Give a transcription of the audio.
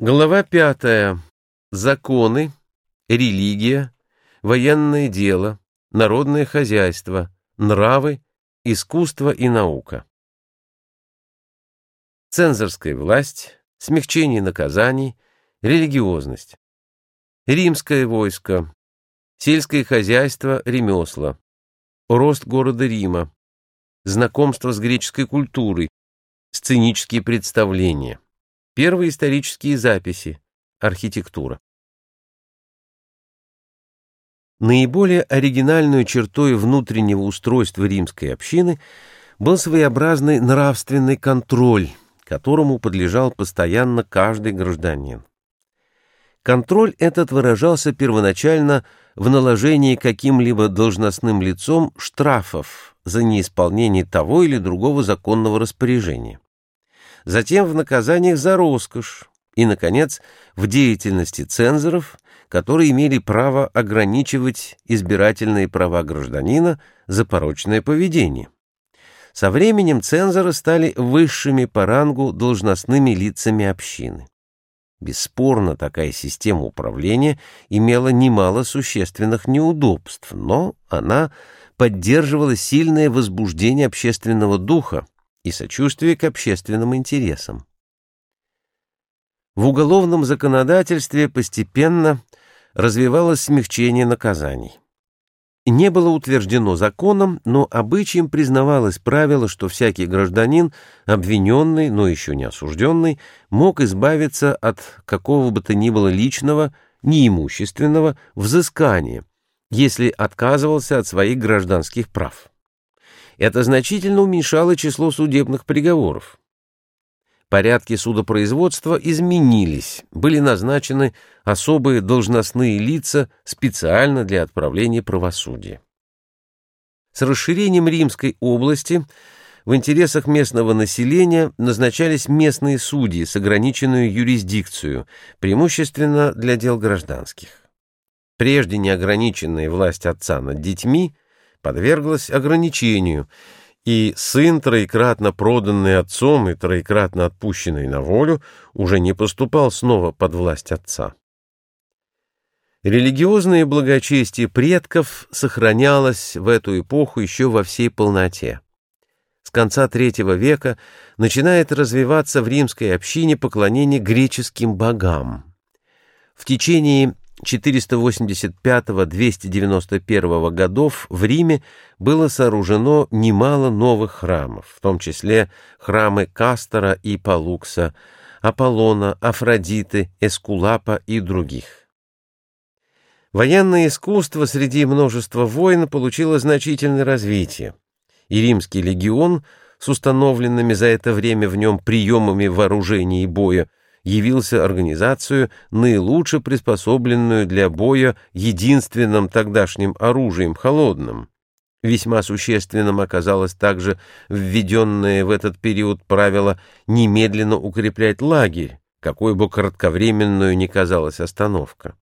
Глава пятая. Законы, религия, военное дело, народное хозяйство, нравы, искусство и наука. Цензорская власть, смягчение наказаний, религиозность. Римское войско, сельское хозяйство, ремесла, рост города Рима, знакомство с греческой культурой, сценические представления. Первые исторические записи. Архитектура. Наиболее оригинальной чертой внутреннего устройства римской общины был своеобразный нравственный контроль, которому подлежал постоянно каждый гражданин. Контроль этот выражался первоначально в наложении каким-либо должностным лицом штрафов за неисполнение того или другого законного распоряжения затем в наказаниях за роскошь и, наконец, в деятельности цензоров, которые имели право ограничивать избирательные права гражданина за порочное поведение. Со временем цензоры стали высшими по рангу должностными лицами общины. Бесспорно, такая система управления имела немало существенных неудобств, но она поддерживала сильное возбуждение общественного духа, и сочувствие к общественным интересам. В уголовном законодательстве постепенно развивалось смягчение наказаний. Не было утверждено законом, но обычаем признавалось правило, что всякий гражданин, обвиненный, но еще не осужденный, мог избавиться от какого бы то ни было личного, неимущественного взыскания, если отказывался от своих гражданских прав. Это значительно уменьшало число судебных приговоров. Порядки судопроизводства изменились, были назначены особые должностные лица специально для отправления правосудия. С расширением Римской области в интересах местного населения назначались местные судьи с ограниченную юрисдикцию, преимущественно для дел гражданских. Прежде неограниченная власть отца над детьми – подверглась ограничению, и сын, троекратно проданный отцом и троекратно отпущенный на волю, уже не поступал снова под власть отца. Религиозное благочестие предков сохранялось в эту эпоху еще во всей полноте. С конца III века начинает развиваться в римской общине поклонение греческим богам. В течение 485-291 годов в Риме было сооружено немало новых храмов, в том числе храмы Кастора и Палукса, Аполлона, Афродиты, Эскулапа и других. Военное искусство среди множества войн получило значительное развитие, и римский легион с установленными за это время в нем приемами вооружения и боя явился организацию, наилучше приспособленную для боя единственным тогдашним оружием холодным. Весьма существенным оказалось также введенное в этот период правило немедленно укреплять лагерь, какой бы кратковременную ни казалась остановка.